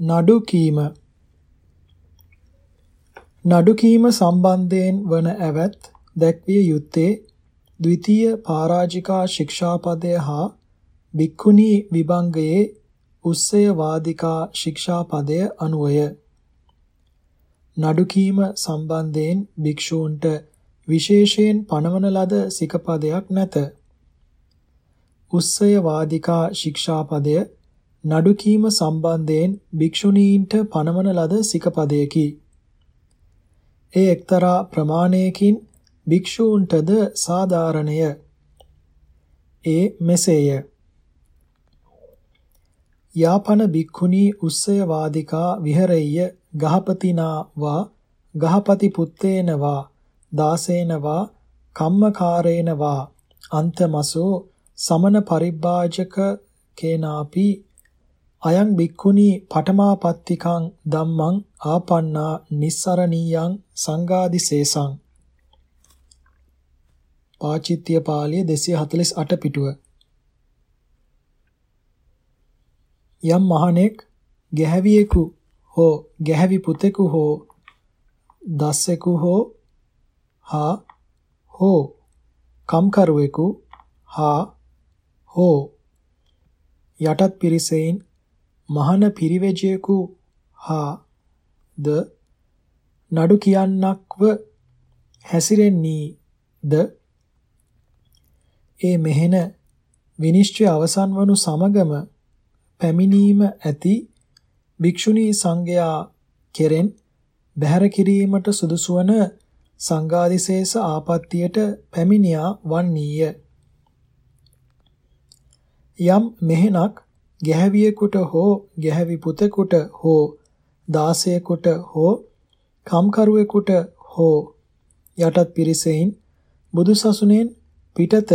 නඩු කීම නඩු කීම සම්බන්ධයෙන් වන ඇවැත් දැක්විය යුත්තේ ද්විතීය පරාජිකා ශික්ෂාපදය හා භික්ඛුනී විභංගයේ උස්සය වාදිකා ශික්ෂාපදය අනුවය නඩු කීම සම්බන්ධයෙන් භික්ෂූන්ට විශේෂයෙන් පනවන ලද සිකපදයක් නැත. උස්සය වාදිකා ශික්ෂාපදය නඩු කීම සම්බන්ධයෙන් භික්ෂුණීන්ට පනවන ලද සිකපදයකි. ඒ එක්තරා ප්‍රමාණයකින් භික්ෂූන්ටද සාධාරණය. ඒ මෙසේය. යාපන භික්ඛුනී උස්සය වාදිකා විහෙරෙය්‍ය ගහපතිනා වා ගහපති පුත්තේන වා දාසේන වා කම්මකාරේන වා අන්තමසෝ සමන පරිබ්බාජක කේනාපි අයං භික්ඛුනි පඨමාපත්තිකං ධම්මං ආපන්නා නිස්සරණීයං සංඝාදිසේසං පාචිත්‍ය පාළිය 248 පිටුව. යම් මහණෙක් ගැහැවියෙකු හෝ ගැහැවි පුතෙකු හෝ දස්සෙකු හෝ හා හෝ කම්කරුවෙකු හා හෝ යටත් පිරිසෙයින් මහන පිරිවැජියෙකු හා ද නඩු කියන්නක්ව හැසිරෙන්නී ද ඒ මෙහෙන විනිශ්චය අවසන් වනු සමගම පැමිණීම ඇති භික්ෂුණී සංඝයා කෙරෙන් බැහැර කිරීමට සුදුසු වන සංඝාදිශේෂ ආපත්තියට පැමිණියා වන්නීය. යම් මෙහෙණක් ගැහැවියෙකුට හෝ ගැහැවි පුතෙකුට හෝ දාසයෙකුට හෝ කම්කරුවෙකුට හෝ යටත් පිරිසෙයින් බුදුසසුනෙන් පිටත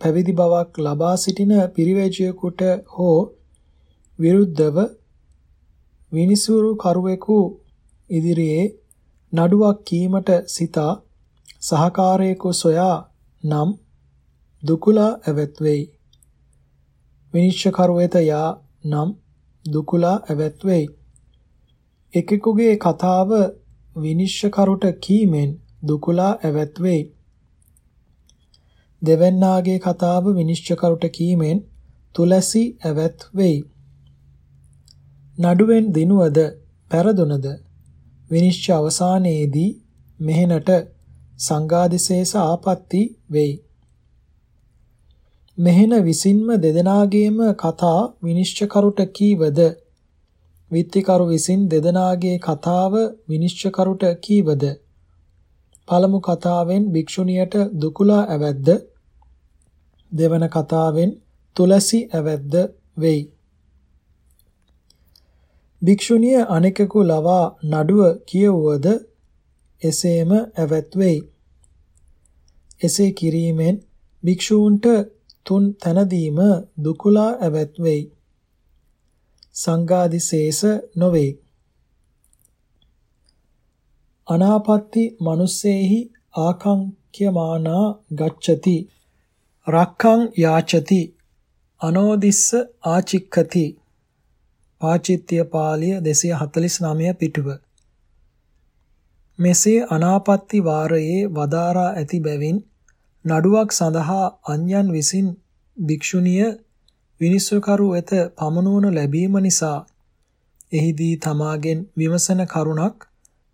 පැවිදි බවක් ලබා සිටින පිරිවැජියෙකුට හෝ විරුද්ධව විනිසුරු කරුවෙකු ඉදිරියේ නඩුවක් කීමට සිතා සහකාරයෙකු සොයා නම් දුකුලා ඇවැත් වෙයි. විනිශ්චයකරු වෙත යා නම් දුකුලා ඇවැත් වෙයි. එකෙකුගේ කතාව විනිශ්චයකරුට කීමෙන් දුකුලා ඇවැත් වෙයි. දෙවැන්නාගේ කතාව විනිශ්චයකරුට කීමෙන් තුලසි ඇවැත් වෙයි. නඩුවෙන් දිනුවද පෙරදුනද විනිශ්චය අවසානයේදී මෙහෙණට සංඝාදිශේෂ ආපත්‍ති වෙයි. මෙහෙණ විසින්ම දෙදෙනාගේම කතා විනිශ්චයකරුට කීවද විත්තිකරු විසින් දෙදෙනාගේ කතාව විනිශ්චයකරුට කීවද පළමු කතාවෙන් භික්ෂුණියට දුකුලා ඇවැද්ද දෙවන කතාවෙන් තුලසි ඇවැද්ද වෙයි. භික්ෂුණිය අනෙකකු ලවා නඩුව කියවුවද එසේම ඇවැත් වෙයි. එසේ කිරීමෙන් භික්ෂූන්ට තුන් තනදීම දුකුලා ඇවැත් වෙයි. සංඝාදිශේෂ නොවේ. අනාපත්ති මනුස්සේහි ආකංක්‍යමානා ගච්ඡති රක්ඛං යාචති අනෝදිස්ස ආචික්ඛති පාචිත්‍ය පාළිය 249 පිටුව මෙසේ අනාපත්ති වාරයේ වදාරා ඇති බැවින් නඩුවක් සඳහා අන්‍යයන් විසින් භික්ෂුණිය විනිශ්චයකරු වෙත පමනුවනු ලැබීම නිසා එහිදී තමාගෙන් විමසන කරුණක්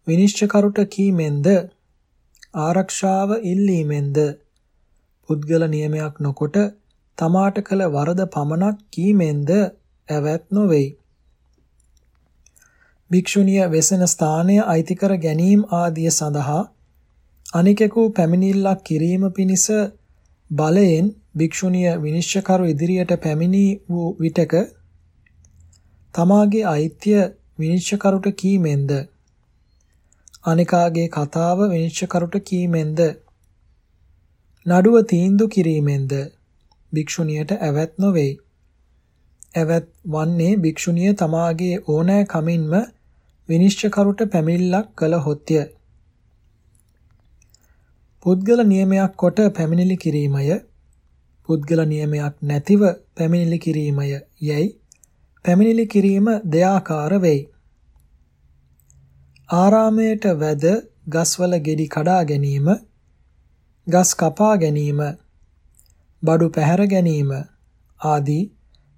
විනිශ්චයකරුට කීමෙන්ද ආරක්ෂාව ඉල්ලීමෙන්ද පුද්ගල නියමයක් නොකොට තමාට කළ වරද පමණක් කීමෙන්ද ඇවැත් නොවේයි භික්ෂුණිය වෙසෙන ස්ථානය අයිති කර ගැනීම ආදිය සඳහා අනිකෙකු පැමිණිල්ලක් කිරීම පිණිස බලයෙන් භික්ෂුණිය විනිශ්චයකරු ඉදිරියට පැමිණි වූ විටක තමාගේ අයිත්‍ය විනිශ්චයකරුට කීමෙන්ද අනිකාගේ කතාව විනිශ්චයකරුට කීමෙන්ද නඩුව තීන්දුව කිරීමෙන්ද භික්ෂුණියට ඇවැත් නොවේයි. ඇවැත් වන්නේ භික්ෂුණිය තමාගේ ඕනෑ කමින්ම විනිශ්චයකරුට පැමිණිල්ලක් කළහොත්ය. පුද්ගල නියමයක් කොට පැමිණිලි කිරීමය පුද්ගල නියමයක් නැතිව පැමිණිලි කිරීමය යැයි පැමිණිලි කිරීම දෙආකාර වෙයි. ආරාමයට වැද ගස්වල ගෙඩි කඩා ගැනීම, ගස් කපා ගැනීම, බඩු පැහැර ගැනීම ආදී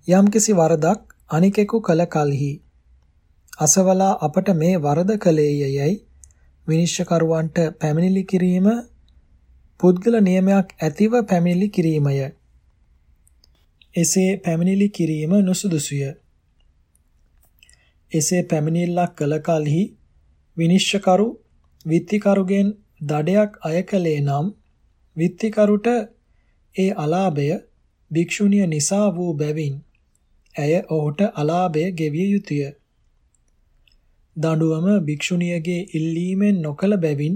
යම්කිසි වරදක් අනිකෙකු කළ කලෙහි අසවලා අපට මේ වරද කළේ යයි විනිශ්චයකරුවන්ට පැමිණිලි කිරීම පුද්ගල නියමයක් ඇතිව පැමිණිලි කිරීමය. එසේ පැමිණිලි කිරීම නුසුදුසුය. එසේ පැමිණිල්ලක් කළ කලෙහි විනිශ්චයකරු විත්තිකරුගෙන් දඩයක් අය කළේ නම් විත්තිකරුට ඒ අලාභය භික්ෂුණිය නිසා වූ බැවින් ඇය ඔහුට අලාභය ගෙවිය යුතුය. දඬුවම භික්ෂුණියගේ ඉල්ලීමෙන් නොකළ බැවින්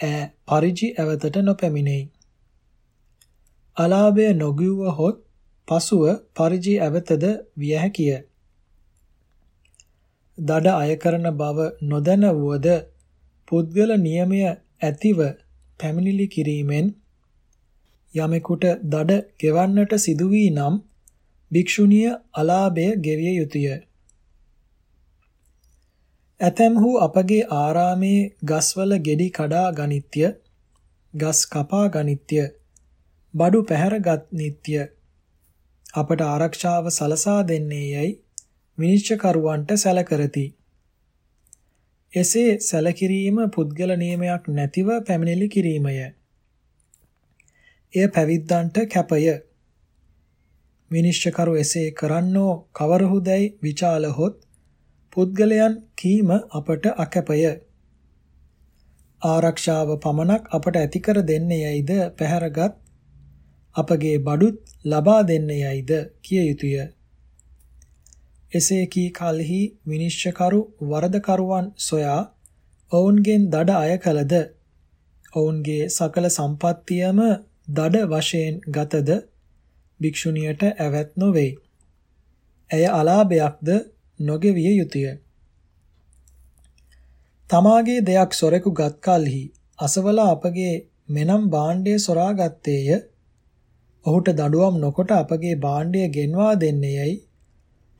ඈ පරිජි ඇවතට නොපැමිණෙයි. අලාභය නොගිව්වහොත් පසුව පරිජි ඇවතද විය හැකිය. දඩ අය කරන බව නොදැන වුවද පුද්ගල නියමය ඇතිව පැමිණිලි කිරීමෙන් යමෙකුට දඩ ගෙවන්නට සිදු වී නම් භික්ෂුණිය අලාභය ගෙවිය යුතුය. ඇතැම්හු අපගේ ආරාමේ ගස්වල ගෙඩි කඩා ගනිත්‍ය, ගස් කපා ගනිත්‍ය, බඩු පැහැර ගනිත්‍ය අපට ආරක්ෂාව සලසා දෙන්නේ යයි විනිශ්චයකරුවන්ට සැලකරති. එසේ සැලකිරීම පුද්ගල නියමයක් නැතිව පැමිණිලි කිරීමය. එය පැවිද්දන්ට කැපය. විනිශ්චයකරු එසේ කරන්නෝ කවරහුදැයි විචාලහොත් පුද්ගලයන් කීම අපට අකැපය. ආරක්ෂාව පමණක් අපට ඇති කර දෙන්නේ යයිද පැහැරගත් අපගේ බඩුත් ලබා දෙන්නේ යයිද කිය යුතුය. එසේ කී කලෙහි විනිශ්චයකරු වරදකරුවන් සොයා ඔවුන්ගෙන් දඩ අය කළද ඔවුන්ගේ සකල සම්පත්තියම දඩ වශයෙන් ගතද භික්ෂුණියට ඇවැත් නොවේ. ඇය අලාභයක්ද නොගෙවිය යුතුය. තමාගේ දෙයක් සොරෙකු ගත් කලෙහි අසවලා අපගේ මෙනම් භාණ්ඩය සොරා ගත්තේය. ඔහුට දඬුවම් නොකොට අපගේ භාණ්ඩය ගෙන්වා දෙන්නේයයි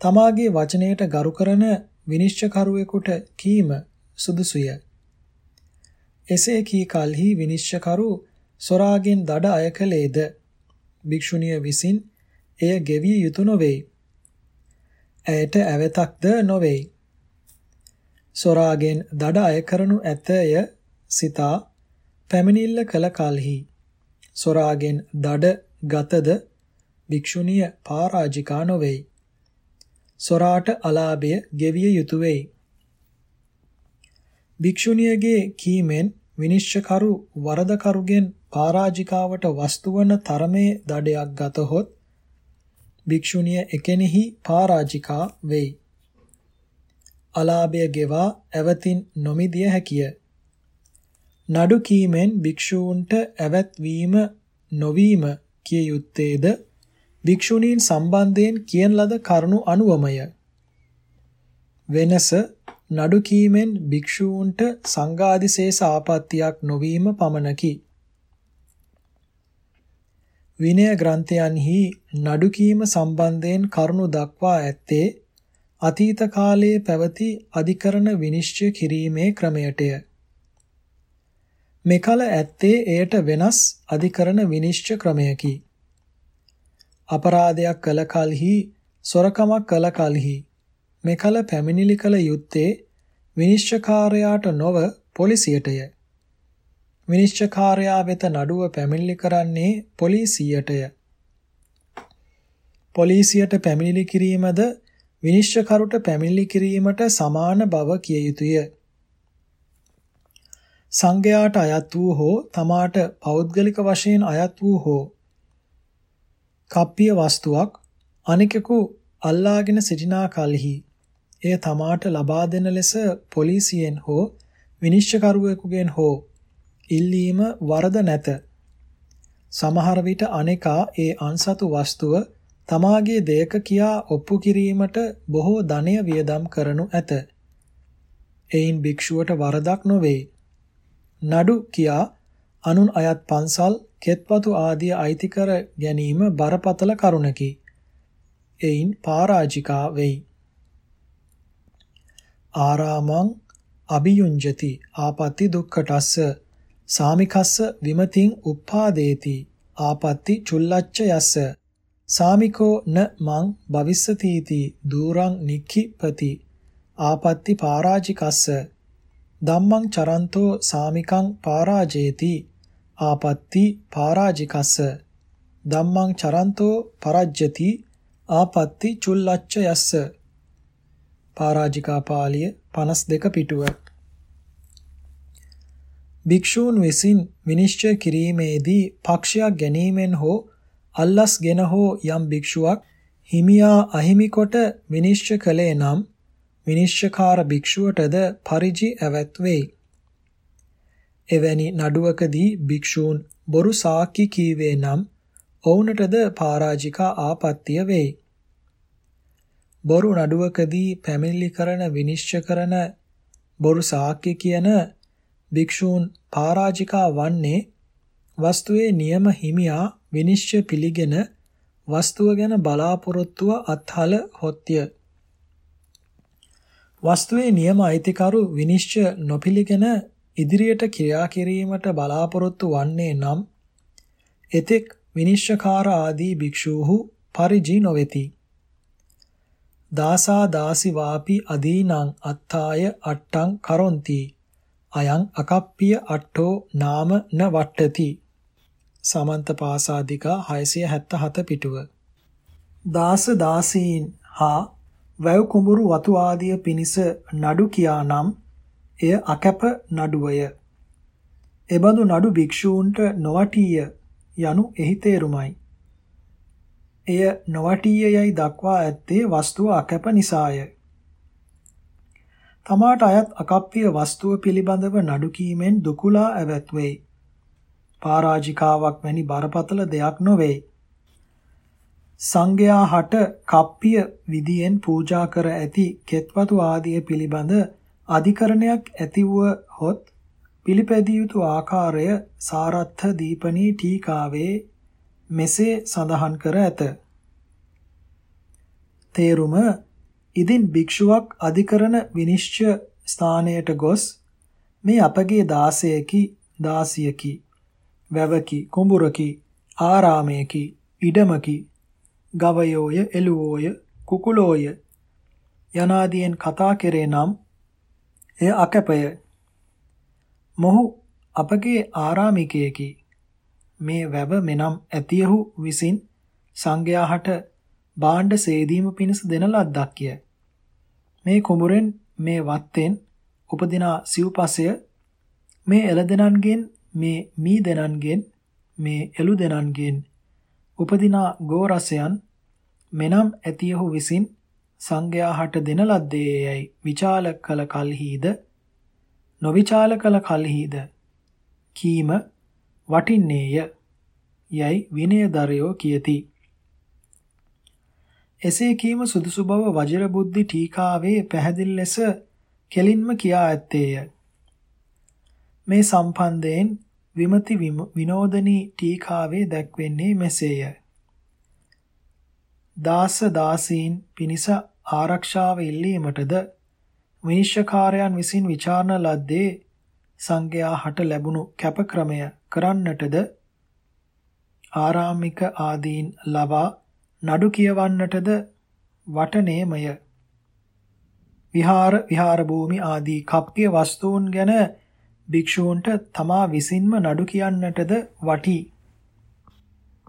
තමාගේ වචනයට ගරු කරන විනිශ්චයකරුවෙකුට කීම සුදුසුය. එසේ කී කලෙහි විනිශ්චයකරු සොරාගෙන් දඩ අය කළේද භික්ෂුණිය විසින් එය ගෙවිය යුතු නොවේ. ඇයට ඇවතක්ද නොවේයි. සොරාගෙන් දඩ අය කරනු ඇතය සිතා පැමිණිල්ල කළ කලෙහි සොරාගෙන් දඩ ගතද භික්ෂුණිය පරාජිකා නොවේයි. සොරාට අලාභය ගෙවිය යුතුය වෙයි. භික්ෂුණියගේ කීමෙන් විනිශ්චයකරු වරදකරුගෙන් පරාජිකාවට වස්තු වන තරමේ දඩයක් ගතහොත් භික්ෂුණිය එකෙනෙහි පරාජිකා වෙයි. අලාභය ගෙවා ඇවතින් නොමිදිය හැකිය. නඩු කීමෙන් භික්ෂූන්ට ඇවත් වීම නොවීම කිය යුත්තේද භික්ෂුණීන් සම්බන්ධයෙන් කියන ලද කරුණු අනුවමය. වෙනස නඩු කීමෙන් භික්ෂූන්ට සංඝාදිශේෂ ආපත්‍යක් නොවීම පමණකි. විනය ග්‍රන්ථයන්හි නඩු කීම සම්බන්ධයෙන් කරුණු දක්වා ඇත්තේ අතීත කාලයේ පැවති අධිකරණ විනිශ්චය කිරීමේ ක්‍රමයටය. මෙකල ඇත්තේ එයට වෙනස් අධිකරණ විනිශ්චය ක්‍රමයකි. අපරාධයක් කළ කලෙහි සොරකමක් කළ කලෙහි මෙකල පැමිණිලි කළ යුත්තේ විනිශ්චයකාරයාට නොව පොලිසියටය. විනිශ්චයකාරයා වෙත නඩුව පැමිණිලි කරන්නේ පොලිසියටය. පොලිසියට පැමිණිලි කිරීමද විනිශ්චයකරුට පැමිණිලි කිරීමට සමාන බව කිය යුතුය. සංඝයාට අයත් වූ හෝ තමාට පෞද්ගලික වශයෙන් අයත් වූ හෝ කප්පිය වස්තුවක් අනිකෙකු අල්ලාගෙන සිටිනා කලෙහි එය තමාට ලබා දෙන ලෙස පොලිසියෙන් හෝ විනිශ්චයකරුවෙකුගෙන් හෝ ඉල්ලීම වරද නැත. සමහර විට අනේකා ඒ අන්සතු වස්තුව තමාගේ දෙයක කියා ඔප්පු කිරීමට බොහෝ ධනය වියදම් කරනු ඇත. එයින් භික්ෂුවට වරදක් නොවේ. නඩු කියා අනුන් අයත් පන්සල් කෙත්පතු ආදී අයිති කර ගැනීම බරපතල කරුණකි. එයින් පරාජිකා වෙයි. ආරාමං අභියුංජති ආපatti දුක්ඛටස්ස සාමිකස්ස විමතින් උප්පාදේති. ආපatti චුල්ලච්ච යස්ස. සාමිකෝ න මං භවිස්සතිති. දූරං නික්ඛිපති. ආපatti පරාජිකස්ස. ධම්මං චරන්තෝ සාමිකං පරාජේති. ආපatti පරාජිකස්ස. ධම්මං චරන්තෝ පරජ්ජති ආපatti චුල්ලච්ච යස්ස. පරාජිකා පාළිය 52 පිටුව. භික්ෂූන් විසින් විනිශ්චය කිරීමේදී පක්ෂයක් ගැනීමෙන් හෝ අල්ලස්ගෙන හෝ යම් භික්ෂුවක් හිමියා අහිමි කොට විනිශ්චය කළේ නම් විනිශ්චකාර භික්ෂුවටද පරිජි ඇවැත් වෙයි. එවැනි නඩුවකදී භික්ෂූන් බොරු සාක්කි කීවේ නම් ඔවුන්ටද පරාජිකා ආපත්‍ය වෙයි. බොරු නඩුවකදී පැමිණිලි කරන විනිශ්චය කරන බොරු සාක්කි කියන භික්ෂූන් පරාජිකා වන්නේ වස්තුවේ නියම හිමියා විනිශ්චය පිළිගෙන වස්තුව ගැන බලාපොරොත්තුව අත්හල හොත්ය. වස්තුවේ නියම අයිතිකරු විනිශ්චය නොපිළිගෙන ඉදිරියට ක්‍රියා කිරීමට බලාපොරොත්තු වන්නේ නම් එතෙක් විනිශ්චකාර ආදී භික්ෂූහු පරිජි නොවේති. දාසා දාසි වාපි අදීනං අත්තාය අට්ටං කරොන්ති අයං අකප්පිය අට්ඨෝ නාම න වට්ටති සමන්ත පාසාදිකා 677 පිටුව. දාස දාසීන් හා වැව් කුඹුරු වතු ආදිය පිනිස නඩු කියානම් එය අකැප නඩුවය. එබඳු නඩු භික්ෂූන්ට නොවටීය යනු එහි තේරුමයි. එය නොවටීයයි දක්වා ඇත්තේ වස්තුව අකැප නිසාය. තමාට අයත් අකප්පිය වස්තුව පිළිබඳව නඩු කීමෙන් දුකුලා ඇවැත් වෙයි. පරාජිකාවක් වැනි බරපතල දෙයක් නොවේ. සංඝයා හට කප්පිය විදියෙන් පූජා කර ඇති කෙත්වතු ආදිය පිළිබඳ අධිකරණයක් ඇති වූ හොත් පිළිපැදිය යුතු ආකාරය සාරත්ථ දීපනී ටීකාවේ මෙසේ සඳහන් කර ඇත. තේරුම ඉදින් භික්ෂුවක් අධිකරණ විනිශ්චය ස්ථානයට ගොස් මේ අපගේ දාසයකි දාසියකි වැවකි කුඹුරකි ආරාමයකි ඉඩමකි ගවයෝය එළුවෝය කුකුලෝය යනාදීන් කතා කෙරේ නම් එය අකැපය. මොහු අපගේ ආරාමිකයෙකි. මේ වැව මෙනම් ඇතියහු විසින් සංඝයාට භාණ්ඩ සේදීම පිණිස දෙන ලද්දක්ය. මේ කුඹුරෙන් මේ වත්තෙන් උපදිනා සිව්පසය මේ එළදෙනන්ගෙන් මේ මී දෙනන්ගෙන් මේ එළු දෙනන්ගෙන් උපදිනා ගෝරසයන් මෙනම් ඇතියහු විසින් සංඝයාහට දෙන ලද්දේයයි විචාල කල කල්හිද? නොවිචාල කල කල්හිද? කීම වටින්නේය යයි විනයදරයෝ කියති. එසේ කීම සුදුසු බව වජිර බුද්ධි ටීකාවේ පැහැදිලි ලෙස කෙලින්ම කියා ඇත්තේය. මේ සම්බන්ධයෙන් විමති විනෝදනී ටීකාවේ දැක්වෙන්නේ මෙසේය. දාස දාසීන් පිනිස ආරක්ෂාව ඉල්ලීමටද විනිශ්චයකාරයන් විසින් ਵਿਚාරණ ලද්දේ සංඝයා හට ලැබුණු කැපක්‍රමය කරන්නටද ආරාමික ආදීන් ලවා නඩු කියවන්නටද වටනේමය. විහාර විහාර භූමි ආදී කප්පිය වස්තුන් ගැන භික්ෂූන්ට තමා විසින්ම නඩු කියන්නටද වටී.